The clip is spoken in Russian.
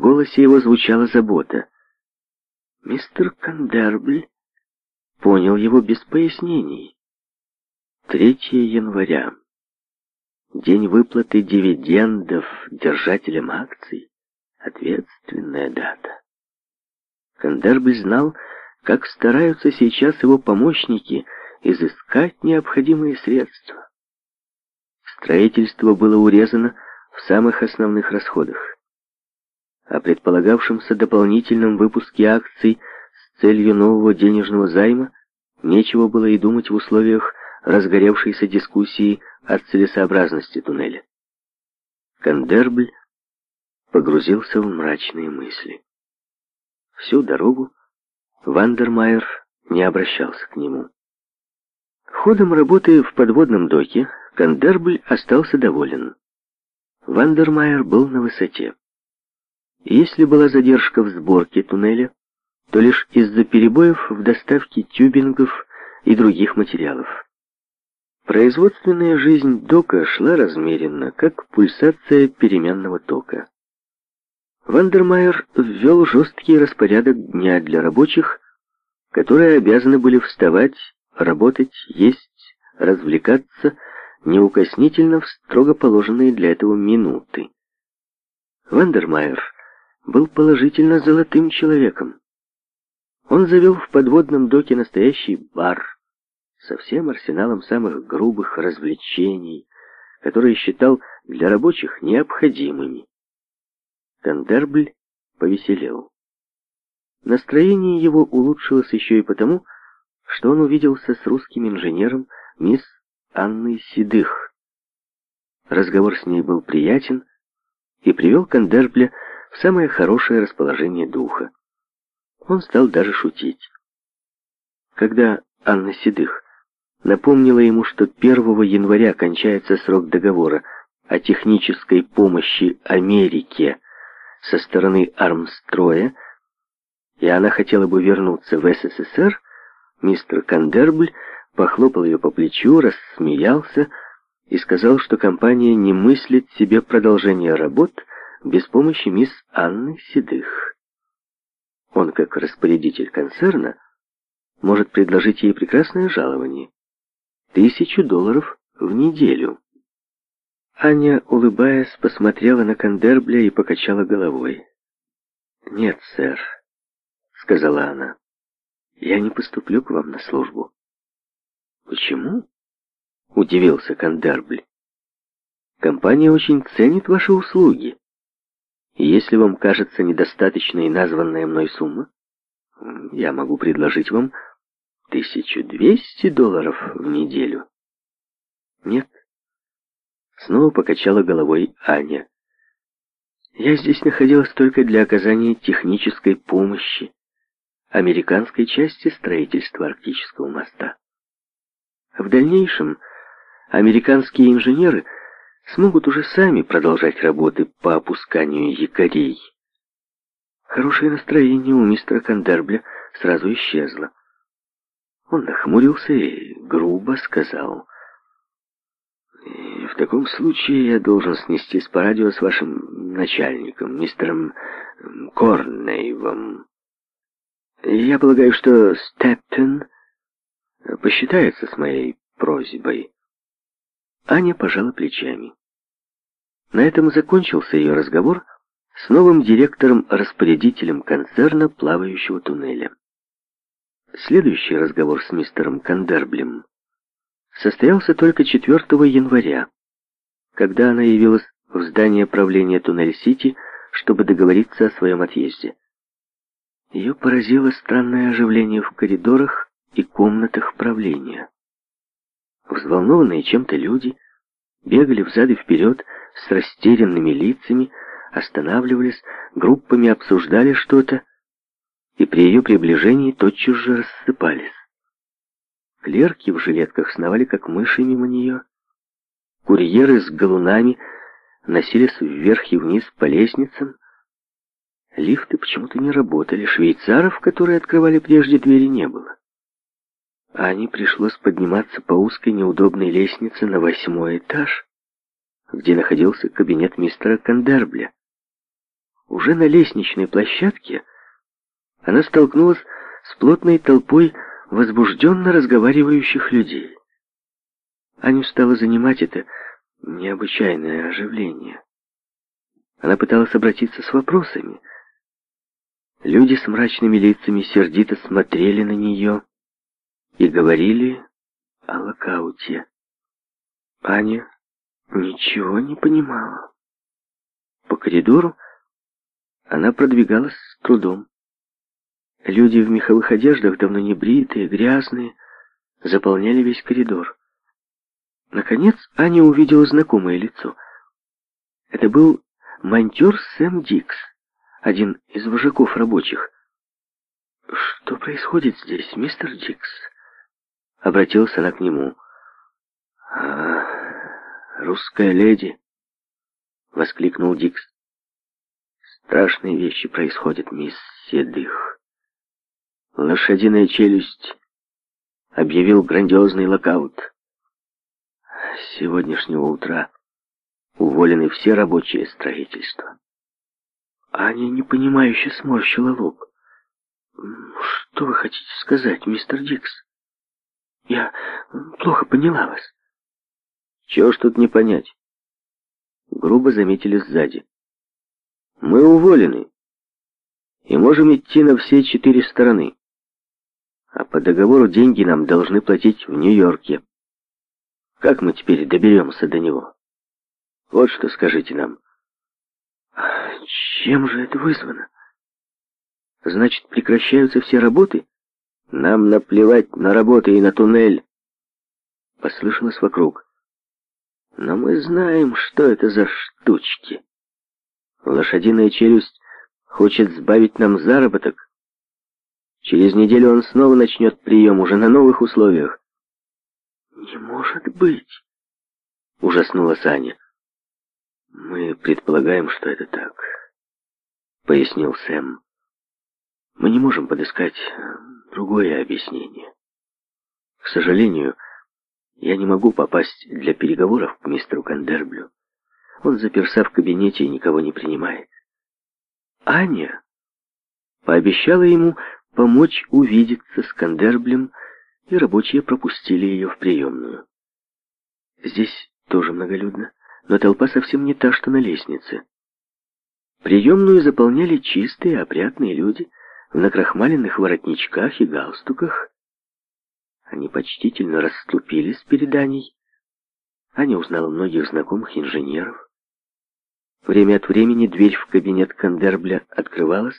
голосе его звучала забота. Мистер Кандербль понял его без пояснений. 3 января. День выплаты дивидендов держателям акций. Ответственная дата. Кандербль знал, как стараются сейчас его помощники изыскать необходимые средства. Строительство было урезано в самых основных расходах о предполагавшемся дополнительном выпуске акций с целью нового денежного займа нечего было и думать в условиях разгоревшейся дискуссии о целесообразности туннеля. Кандербль погрузился в мрачные мысли. Всю дорогу Вандермайер не обращался к нему. Ходом работы в подводном доке Кандербль остался доволен. Вандермайер был на высоте. Если была задержка в сборке туннеля, то лишь из-за перебоев в доставке тюбингов и других материалов. Производственная жизнь дока шла размеренно, как пульсация переменного тока. Вандермайер ввел жесткий распорядок дня для рабочих, которые обязаны были вставать, работать, есть, развлекаться неукоснительно в строго положенные для этого минуты. Вандермайер был положительно золотым человеком. Он завел в подводном доке настоящий бар со всем арсеналом самых грубых развлечений, которые считал для рабочих необходимыми. Кандербль повеселел. Настроение его улучшилось еще и потому, что он увиделся с русским инженером мисс Анной Седых. Разговор с ней был приятен и привел Кандербля в самое хорошее расположение духа. Он стал даже шутить. Когда Анна Седых напомнила ему, что 1 января кончается срок договора о технической помощи Америке со стороны Армстроя, и она хотела бы вернуться в СССР, мистер Кандербль похлопал ее по плечу, рассмеялся и сказал, что компания не мыслит себе продолжение работ без помощи мисс Анны Седых. Он, как распорядитель концерна, может предложить ей прекрасное жалование. Тысячу долларов в неделю. Аня, улыбаясь, посмотрела на Кандербля и покачала головой. «Нет, сэр», — сказала она, — «я не поступлю к вам на службу». «Почему?» — удивился Кандербль. «Компания очень ценит ваши услуги. Если вам кажется недостаточной названная мной сумма, я могу предложить вам 1200 долларов в неделю. Нет. Снова покачала головой Аня. Я здесь находилась только для оказания технической помощи американской части строительства Арктического моста. В дальнейшем американские инженеры – смогут уже сами продолжать работы по опусканию якорей. Хорошее настроение у мистера Кандербля сразу исчезло. Он нахмурился и грубо сказал. «В таком случае я должен снестись по радио с вашим начальником, мистером Корнейвом. Я полагаю, что Стептен посчитается с моей просьбой». Аня пожала плечами. На этом закончился ее разговор с новым директором-распорядителем концерна плавающего туннеля. Следующий разговор с мистером Кандерблем состоялся только 4 января, когда она явилась в здание правления Туннель-Сити, чтобы договориться о своем отъезде. Ее поразило странное оживление в коридорах и комнатах правления. Взволнованные чем-то люди бегали взад и вперед, с растерянными лицами, останавливались, группами обсуждали что-то, и при ее приближении тотчас же рассыпались. Клерки в жилетках сновали, как мыши мимо нее. Курьеры с галунами носились вверх и вниз по лестницам. Лифты почему-то не работали, швейцаров, которые открывали прежде двери, не было. А они пришлось подниматься по узкой неудобной лестнице на восьмой этаж, где находился кабинет мистера Кандербля. Уже на лестничной площадке она столкнулась с плотной толпой возбужденно разговаривающих людей. Аню стала занимать это необычайное оживление. Она пыталась обратиться с вопросами. Люди с мрачными лицами сердито смотрели на нее и говорили о локауте. Аня ничего не понимала. По коридору она продвигалась с трудом. Люди в меховых одеждах, давно не бритые, грязные, заполняли весь коридор. Наконец Аня увидела знакомое лицо. Это был монтер Сэм Дикс, один из вожаков рабочих. «Что происходит здесь, мистер Дикс?» Обратилась она к нему. «А, русская леди!» — воскликнул Дикс. «Страшные вещи происходят, мисс Седых. Лошадиная челюсть объявил грандиозный локаут. С сегодняшнего утра уволены все рабочие строительства». Аня непонимающе сморщила лоб. «Что вы хотите сказать, мистер Дикс? Я плохо поняла вас». Чего ж тут не понять? Грубо заметили сзади. Мы уволены и можем идти на все четыре стороны. А по договору деньги нам должны платить в Нью-Йорке. Как мы теперь доберемся до него? Вот что скажите нам. Чем же это вызвано? Значит, прекращаются все работы? Нам наплевать на работы и на туннель. Послышалось вокруг. Но мы знаем, что это за штучки. Лошадиная челюсть хочет сбавить нам заработок. Через неделю он снова начнет прием, уже на новых условиях. «Не может быть!» — ужаснула Саня. «Мы предполагаем, что это так», — пояснил Сэм. «Мы не можем подыскать другое объяснение. К сожалению, — я не могу попасть для переговоров к мистеру Кандерблю. Он заперся в кабинете и никого не принимает. Аня пообещала ему помочь увидеться с Кандерблем, и рабочие пропустили ее в приемную. Здесь тоже многолюдно, но толпа совсем не та, что на лестнице. Приемную заполняли чистые, опрятные люди в накрахмаленных воротничках и галстуках, они почтительно расступились перед Аней. Аня узнала многих знакомых инженеров. Время от времени дверь в кабинет Кандербля открывалась,